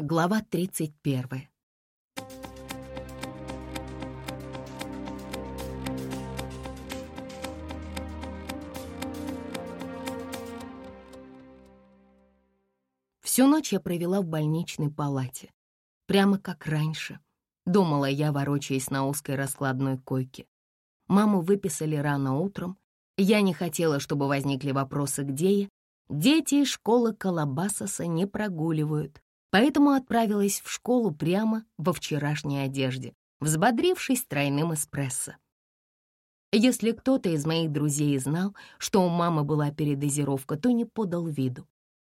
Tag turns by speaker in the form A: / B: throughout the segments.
A: Глава 31. Всю ночь я провела в больничной палате. Прямо как раньше, думала я, ворочаясь на узкой раскладной койке. Маму выписали рано утром. Я не хотела, чтобы возникли вопросы, где я. Дети из школы Колобасоса не прогуливают, поэтому отправилась в школу прямо во вчерашней одежде, взбодрившись тройным эспрессо. Если кто-то из моих друзей знал, что у мамы была передозировка, то не подал виду.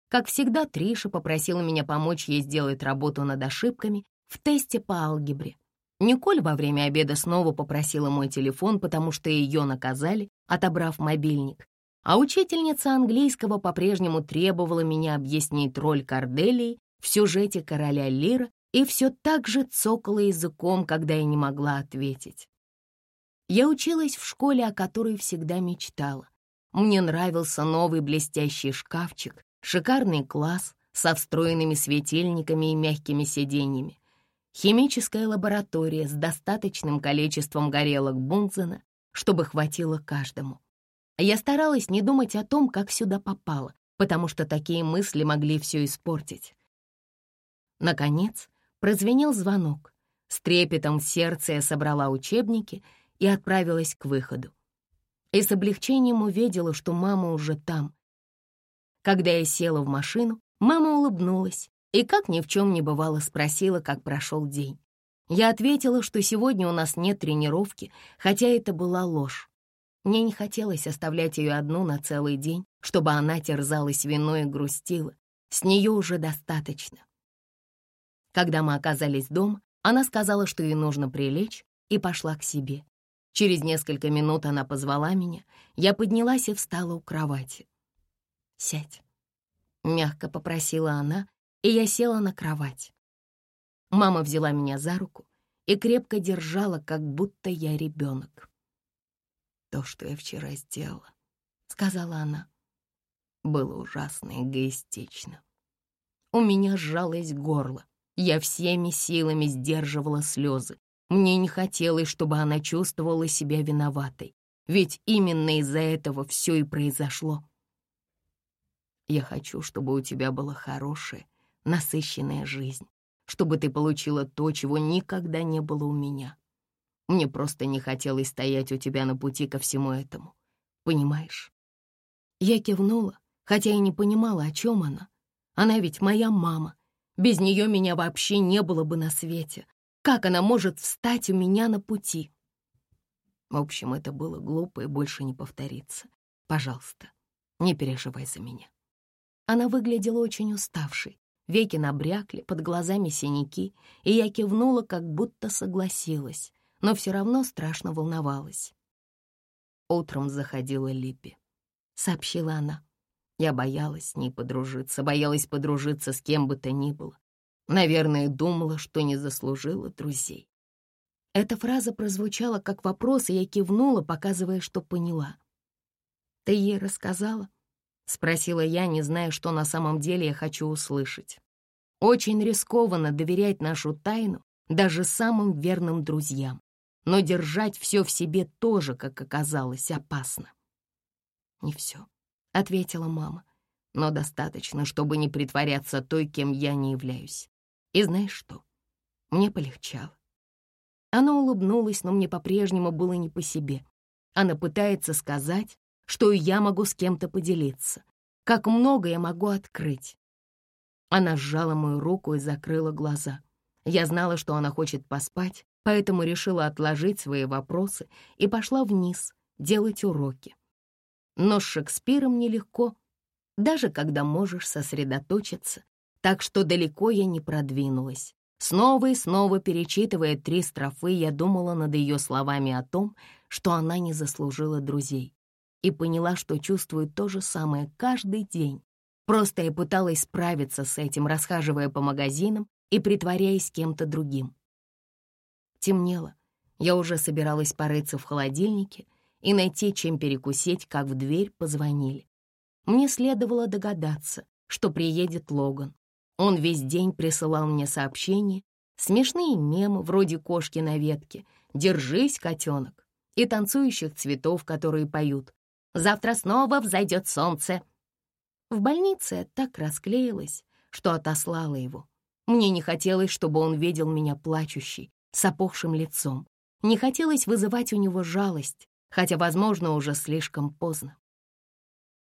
A: Как всегда, Триша попросила меня помочь ей сделать работу над ошибками в тесте по алгебре. Николь во время обеда снова попросила мой телефон, потому что ее наказали, отобрав мобильник. А учительница английского по-прежнему требовала меня объяснить роль Корделии в сюжете «Короля Лира» и все так же цокала языком, когда я не могла ответить. Я училась в школе, о которой всегда мечтала. Мне нравился новый блестящий шкафчик, шикарный класс со встроенными светильниками и мягкими сиденьями, химическая лаборатория с достаточным количеством горелок Бунзена, чтобы хватило каждому. Я старалась не думать о том, как сюда попала, потому что такие мысли могли все испортить. Наконец, прозвенел звонок. С трепетом в сердце я собрала учебники и отправилась к выходу. И с облегчением увидела, что мама уже там. Когда я села в машину, мама улыбнулась и, как ни в чем не бывало, спросила, как прошел день. Я ответила, что сегодня у нас нет тренировки, хотя это была ложь. Мне не хотелось оставлять ее одну на целый день, чтобы она терзалась виной и грустила. С нее уже достаточно. Когда мы оказались дома, она сказала, что ей нужно прилечь, и пошла к себе. Через несколько минут она позвала меня. Я поднялась и встала у кровати. «Сядь», — мягко попросила она, и я села на кровать. Мама взяла меня за руку и крепко держала, как будто я ребенок. «То, что я вчера сделала», — сказала она, — «было ужасно эгоистично. У меня сжалось горло. Я всеми силами сдерживала слезы. Мне не хотелось, чтобы она чувствовала себя виноватой, ведь именно из-за этого все и произошло. Я хочу, чтобы у тебя была хорошая, насыщенная жизнь, чтобы ты получила то, чего никогда не было у меня. Мне просто не хотелось стоять у тебя на пути ко всему этому. Понимаешь? Я кивнула, хотя и не понимала, о чем она. Она ведь моя мама, без нее меня вообще не было бы на свете. Как она может встать у меня на пути? В общем, это было глупо и больше не повторится. Пожалуйста, не переживай за меня. Она выглядела очень уставшей. Веки набрякли, под глазами синяки, и я кивнула, как будто согласилась, но все равно страшно волновалась. Утром заходила Липпи, сообщила она. Я боялась с ней подружиться, боялась подружиться с кем бы то ни было. Наверное, думала, что не заслужила друзей. Эта фраза прозвучала как вопрос, и я кивнула, показывая, что поняла. «Ты ей рассказала?» — спросила я, не зная, что на самом деле я хочу услышать. Очень рискованно доверять нашу тайну даже самым верным друзьям, но держать все в себе тоже, как оказалось, опасно. «Не все», — ответила мама. «Но достаточно, чтобы не притворяться той, кем я не являюсь. И знаешь что? Мне полегчало». Она улыбнулась, но мне по-прежнему было не по себе. Она пытается сказать, что я могу с кем-то поделиться, как много я могу открыть. Она сжала мою руку и закрыла глаза. Я знала, что она хочет поспать, поэтому решила отложить свои вопросы и пошла вниз делать уроки. Но с Шекспиром нелегко, даже когда можешь сосредоточиться, так что далеко я не продвинулась. Снова и снова перечитывая три строфы, я думала над ее словами о том, что она не заслужила друзей, и поняла, что чувствует то же самое каждый день. Просто я пыталась справиться с этим, расхаживая по магазинам и притворяясь кем-то другим. Темнело. Я уже собиралась порыться в холодильнике, и найти, чем перекусить, как в дверь позвонили. Мне следовало догадаться, что приедет Логан. Он весь день присылал мне сообщения, смешные мемы вроде кошки на ветке «Держись, котенок» и танцующих цветов, которые поют «Завтра снова взойдет солнце». В больнице так расклеилась, что отослала его. Мне не хотелось, чтобы он видел меня плачущей, с опухшим лицом. Не хотелось вызывать у него жалость, хотя, возможно, уже слишком поздно.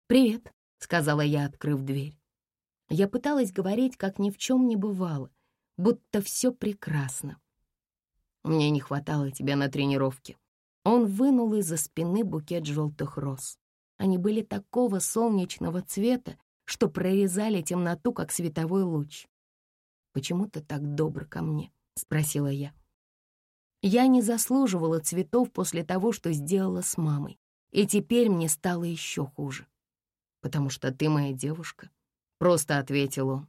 A: «Привет», — сказала я, открыв дверь. Я пыталась говорить, как ни в чем не бывало, будто все прекрасно. Мне не хватало тебя на тренировке. Он вынул из-за спины букет желтых роз. Они были такого солнечного цвета, что прорезали темноту, как световой луч. «Почему ты так добр ко мне?» — спросила я. Я не заслуживала цветов после того, что сделала с мамой, и теперь мне стало еще хуже. «Потому что ты моя девушка», — просто ответил он.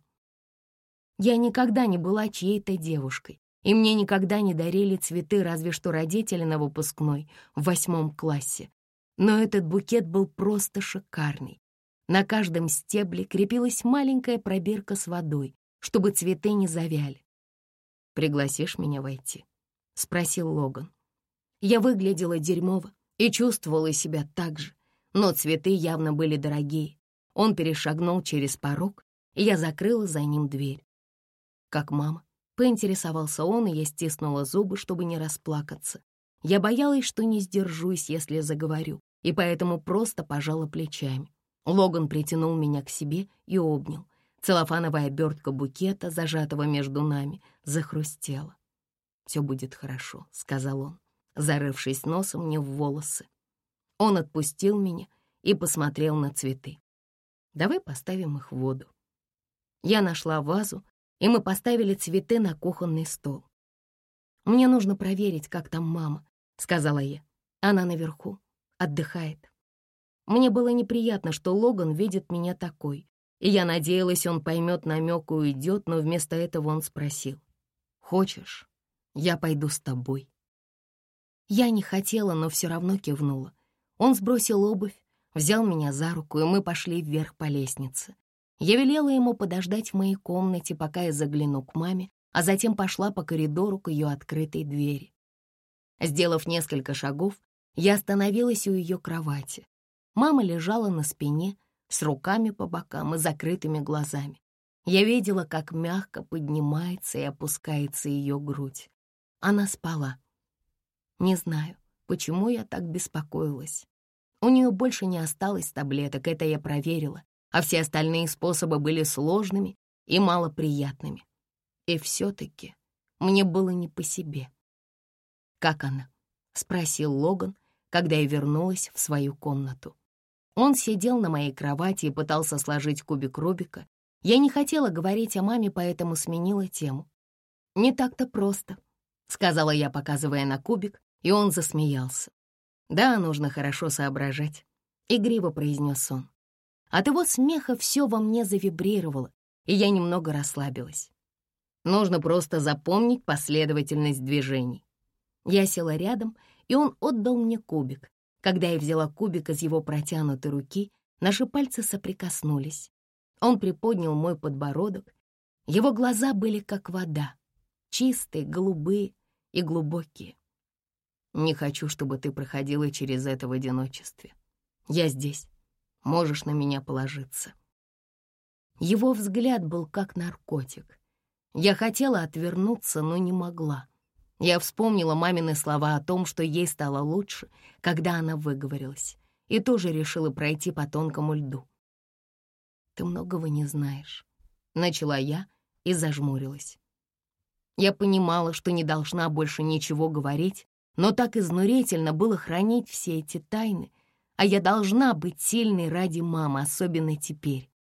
A: Я никогда не была чьей-то девушкой, и мне никогда не дарили цветы, разве что родители на выпускной в восьмом классе. Но этот букет был просто шикарный. На каждом стебле крепилась маленькая пробирка с водой, чтобы цветы не завяли. «Пригласишь меня войти?» — спросил Логан. Я выглядела дерьмово и чувствовала себя так же, но цветы явно были дорогие. Он перешагнул через порог, и я закрыла за ним дверь. Как мама, поинтересовался он, и я стиснула зубы, чтобы не расплакаться. Я боялась, что не сдержусь, если заговорю, и поэтому просто пожала плечами. Логан притянул меня к себе и обнял. Целлофановая обертка букета, зажатого между нами, захрустела. «Все будет хорошо», — сказал он, зарывшись носом мне в волосы. Он отпустил меня и посмотрел на цветы. «Давай поставим их в воду». Я нашла вазу, и мы поставили цветы на кухонный стол. «Мне нужно проверить, как там мама», — сказала я. «Она наверху, отдыхает». Мне было неприятно, что Логан видит меня такой, и я надеялась, он поймет намек и уйдет, но вместо этого он спросил. «Хочешь, я пойду с тобой?» Я не хотела, но все равно кивнула. Он сбросил обувь, взял меня за руку, и мы пошли вверх по лестнице. Я велела ему подождать в моей комнате, пока я загляну к маме, а затем пошла по коридору к ее открытой двери. Сделав несколько шагов, я остановилась у ее кровати. Мама лежала на спине, с руками по бокам и закрытыми глазами. Я видела, как мягко поднимается и опускается ее грудь. Она спала. Не знаю, почему я так беспокоилась. У нее больше не осталось таблеток, это я проверила, а все остальные способы были сложными и малоприятными. И все-таки мне было не по себе. «Как она?» — спросил Логан, когда я вернулась в свою комнату. Он сидел на моей кровати и пытался сложить кубик Рубика. Я не хотела говорить о маме, поэтому сменила тему. «Не так-то просто», — сказала я, показывая на кубик, и он засмеялся. «Да, нужно хорошо соображать», — игриво произнес он. От его смеха все во мне завибрировало, и я немного расслабилась. Нужно просто запомнить последовательность движений. Я села рядом, и он отдал мне кубик. Когда я взяла кубик из его протянутой руки, наши пальцы соприкоснулись. Он приподнял мой подбородок. Его глаза были как вода, чистые, голубые и глубокие. Не хочу, чтобы ты проходила через это в одиночестве. Я здесь. Можешь на меня положиться. Его взгляд был как наркотик. Я хотела отвернуться, но не могла. Я вспомнила мамины слова о том, что ей стало лучше, когда она выговорилась, и тоже решила пройти по тонкому льду. «Ты многого не знаешь», — начала я и зажмурилась. Я понимала, что не должна больше ничего говорить, но так изнурительно было хранить все эти тайны, а я должна быть сильной ради мамы, особенно теперь.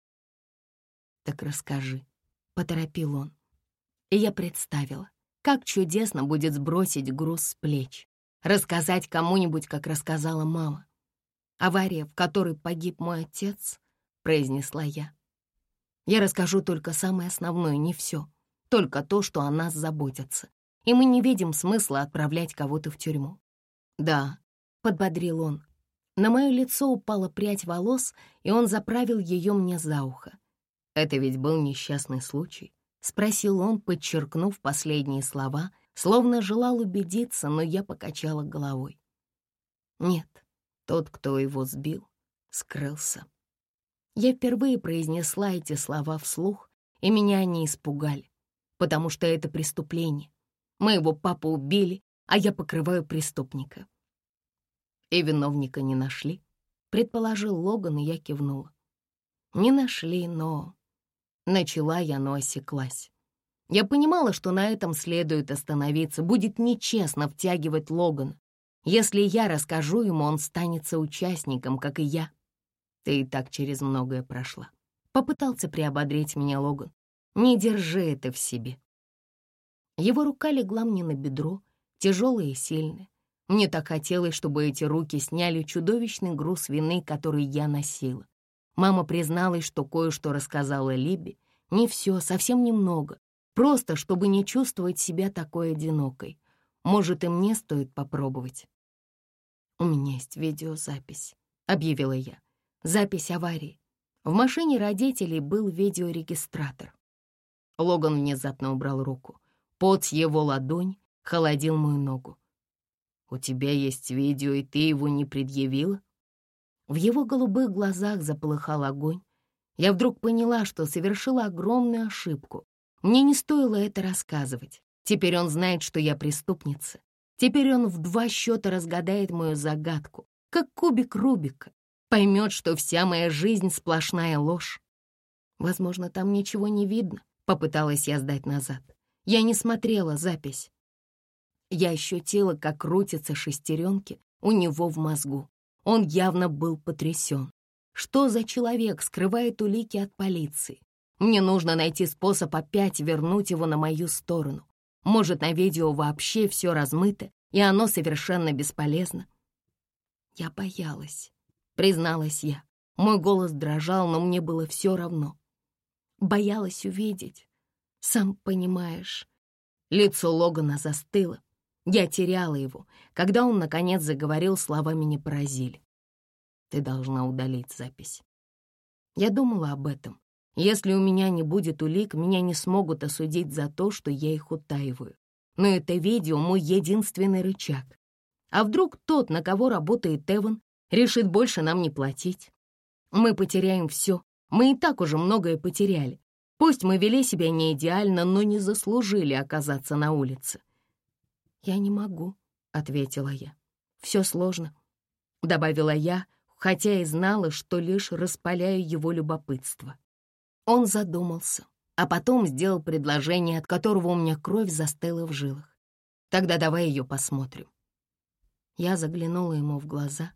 A: «Так расскажи», — поторопил он. И я представила, как чудесно будет сбросить груз с плеч, рассказать кому-нибудь, как рассказала мама. «Авария, в которой погиб мой отец», — произнесла я. «Я расскажу только самое основное, не все, только то, что о нас заботятся, и мы не видим смысла отправлять кого-то в тюрьму». «Да», — подбодрил он. На мое лицо упала прядь волос, и он заправил ее мне за ухо. «Это ведь был несчастный случай?» — спросил он, подчеркнув последние слова, словно желал убедиться, но я покачала головой. «Нет, тот, кто его сбил, скрылся». Я впервые произнесла эти слова вслух, и меня они испугали, потому что это преступление. Моего папу убили, а я покрываю преступника. И виновника не нашли, предположил Логан, и я кивнула. Не нашли, но... Начала я, но осеклась. Я понимала, что на этом следует остановиться. Будет нечестно втягивать Логана. Если я расскажу ему, он станет соучастником, как и я. Ты и так через многое прошла. Попытался приободрить меня Логан. Не держи это в себе. Его рука легла мне на бедро, тяжелая и сильная. Мне так хотелось, чтобы эти руки сняли чудовищный груз вины, который я носила. Мама призналась, что кое-что рассказала Либе. Не все, совсем немного. Просто, чтобы не чувствовать себя такой одинокой. Может, и мне стоит попробовать. «У меня есть видеозапись», — объявила я. «Запись аварии. В машине родителей был видеорегистратор». Логан внезапно убрал руку. Пот его ладонь холодил мою ногу. «У тебя есть видео, и ты его не предъявила?» В его голубых глазах заполыхал огонь. Я вдруг поняла, что совершила огромную ошибку. Мне не стоило это рассказывать. Теперь он знает, что я преступница. Теперь он в два счета разгадает мою загадку, как кубик Рубика. Поймет, что вся моя жизнь — сплошная ложь. Возможно, там ничего не видно, попыталась я сдать назад. Я не смотрела запись. Я ощутила, как крутятся шестеренки у него в мозгу. Он явно был потрясен. Что за человек скрывает улики от полиции? Мне нужно найти способ опять вернуть его на мою сторону. Может, на видео вообще все размыто, и оно совершенно бесполезно. Я боялась, призналась я. Мой голос дрожал, но мне было все равно. Боялась увидеть. Сам понимаешь. Лицо Логана застыло. Я теряла его. Когда он, наконец, заговорил, слова меня поразили. Ты должна удалить запись. Я думала об этом. Если у меня не будет улик, меня не смогут осудить за то, что я их утаиваю. Но это видео — мой единственный рычаг. А вдруг тот, на кого работает Эван, решит больше нам не платить? Мы потеряем все. Мы и так уже многое потеряли. Пусть мы вели себя не идеально, но не заслужили оказаться на улице. «Я не могу», — ответила я. «Все сложно», — добавила я, хотя и знала, что лишь распаляю его любопытство. Он задумался, а потом сделал предложение, от которого у меня кровь застыла в жилах. Тогда давай ее посмотрим. Я заглянула ему в глаза,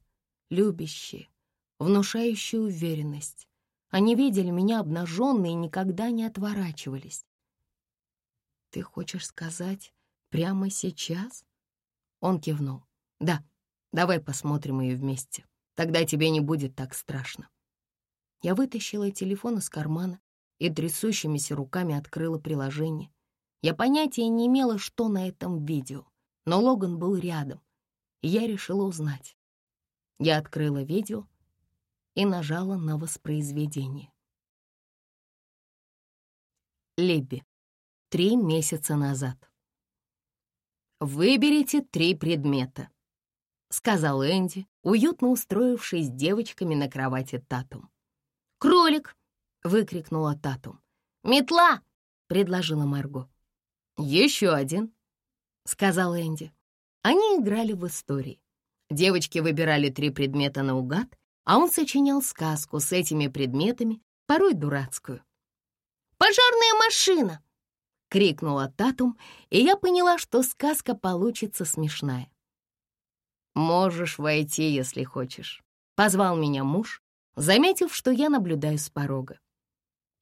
A: любящие, внушающие уверенность. Они видели меня обнаженной и никогда не отворачивались. «Ты хочешь сказать, прямо сейчас?» Он кивнул. «Да, давай посмотрим ее вместе. Тогда тебе не будет так страшно». Я вытащила телефон из кармана и трясущимися руками открыла приложение. Я понятия не имела, что на этом видео, но Логан был рядом, и я решила узнать. Я открыла видео и нажала на воспроизведение. Лебби. Три месяца назад. «Выберите три предмета», — сказал Энди, уютно устроившись с девочками на кровати Татум. «Кролик!» — выкрикнула Татум. «Метла!» — предложила Марго. «Еще один!» — сказал Энди. Они играли в истории. Девочки выбирали три предмета наугад, а он сочинял сказку с этими предметами, порой дурацкую. «Пожарная машина!» — крикнула Татум, и я поняла, что сказка получится смешная. «Можешь войти, если хочешь», — позвал меня муж, заметив, что я наблюдаю с порога.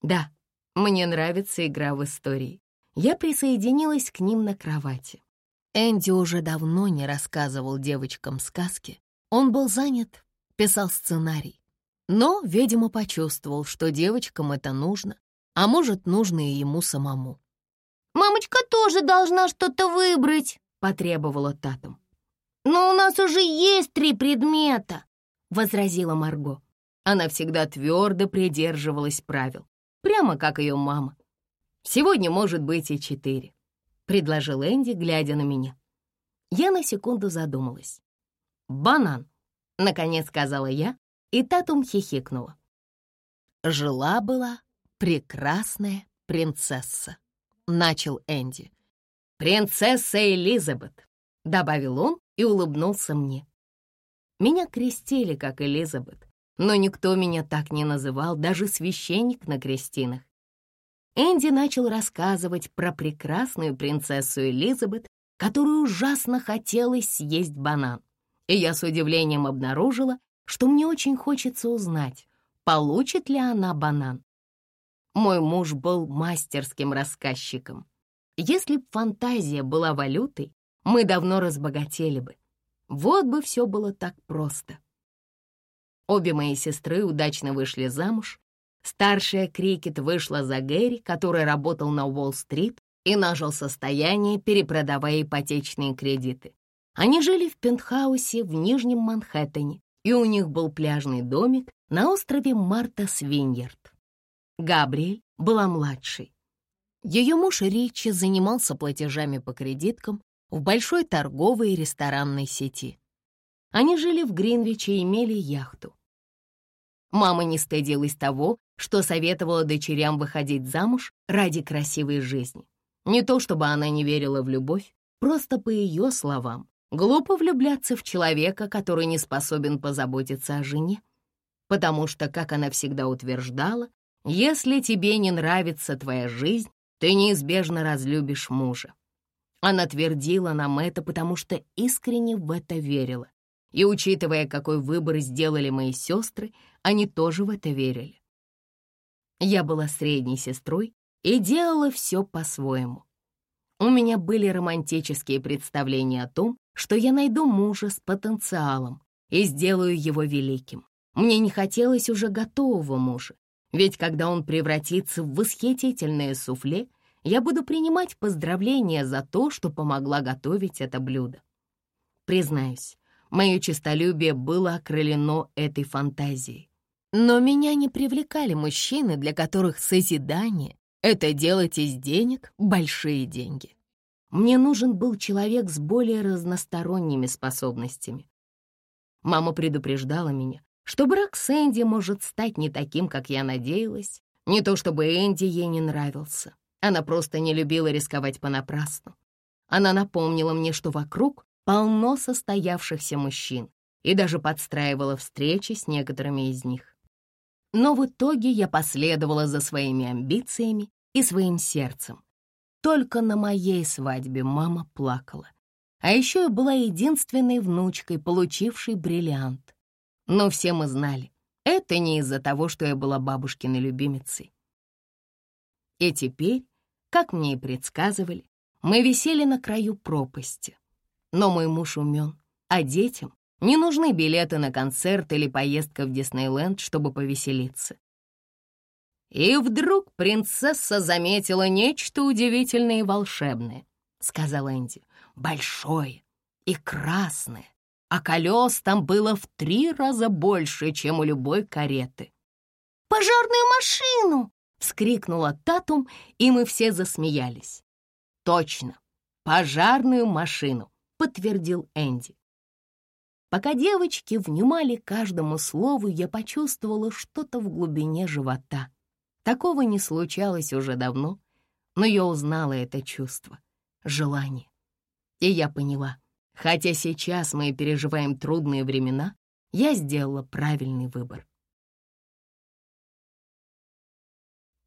A: Да, мне нравится игра в истории. Я присоединилась к ним на кровати. Энди уже давно не рассказывал девочкам сказки. Он был занят, писал сценарий. Но, видимо, почувствовал, что девочкам это нужно, а может, нужно и ему самому. «Мамочка тоже должна что-то выбрать», — потребовала Татум. «Но у нас уже есть три предмета», — возразила Марго. Она всегда твердо придерживалась правил. прямо как ее мама. Сегодня может быть и четыре», — предложил Энди, глядя на меня. Я на секунду задумалась. «Банан», — наконец сказала я, и Татум хихикнула. Жила-была прекрасная принцесса, начал Энди. «Принцесса Элизабет», — добавил он и улыбнулся мне. Меня крестили, как Элизабет, но никто меня так не называл, даже священник на крестинах. Энди начал рассказывать про прекрасную принцессу Элизабет, которую ужасно хотелось съесть банан. И я с удивлением обнаружила, что мне очень хочется узнать, получит ли она банан. Мой муж был мастерским рассказчиком. Если б фантазия была валютой, мы давно разбогатели бы. Вот бы все было так просто. Обе мои сестры удачно вышли замуж. Старшая Крикет вышла за Гэри, который работал на Уолл-стрит и нажил состояние, перепродавая ипотечные кредиты. Они жили в пентхаусе в Нижнем Манхэттене, и у них был пляжный домик на острове Марта Свиньярд. Габриэль была младшей. Ее муж Ричи занимался платежами по кредиткам в большой торговой и ресторанной сети. Они жили в Гринвиче и имели яхту. Мама не стыдилась того, что советовала дочерям выходить замуж ради красивой жизни. Не то чтобы она не верила в любовь, просто по ее словам, глупо влюбляться в человека, который не способен позаботиться о жене. Потому что, как она всегда утверждала, если тебе не нравится твоя жизнь, ты неизбежно разлюбишь мужа. Она твердила нам это, потому что искренне в это верила. И учитывая, какой выбор сделали мои сестры, они тоже в это верили. Я была средней сестрой и делала все по-своему. У меня были романтические представления о том, что я найду мужа с потенциалом и сделаю его великим. Мне не хотелось уже готового мужа, ведь когда он превратится в восхитительное суфле, я буду принимать поздравления за то, что помогла готовить это блюдо. Признаюсь, мое честолюбие было окрылено этой фантазией. Но меня не привлекали мужчины, для которых созидание — это делать из денег большие деньги. Мне нужен был человек с более разносторонними способностями. Мама предупреждала меня, что брак с Энди может стать не таким, как я надеялась, не то чтобы Энди ей не нравился. Она просто не любила рисковать понапрасну. Она напомнила мне, что вокруг полно состоявшихся мужчин и даже подстраивала встречи с некоторыми из них. Но в итоге я последовала за своими амбициями и своим сердцем. Только на моей свадьбе мама плакала. А еще я была единственной внучкой, получившей бриллиант. Но все мы знали, это не из-за того, что я была бабушкиной любимицей. И теперь, как мне и предсказывали, мы висели на краю пропасти. Но мой муж умен, а детям не нужны билеты на концерт или поездка в Диснейленд, чтобы повеселиться. И вдруг принцесса заметила нечто удивительное и волшебное, сказал Энди. Большое и красное, а колес там было в три раза больше, чем у любой кареты.
B: «Пожарную машину!» — вскрикнула Татум, и мы все засмеялись.
A: «Точно, пожарную машину!» — подтвердил Энди. Пока девочки внимали каждому слову, я почувствовала что-то в глубине живота. Такого не случалось уже давно, но я узнала это чувство — желание. И я поняла — Хотя сейчас мы переживаем трудные времена, я сделала правильный выбор.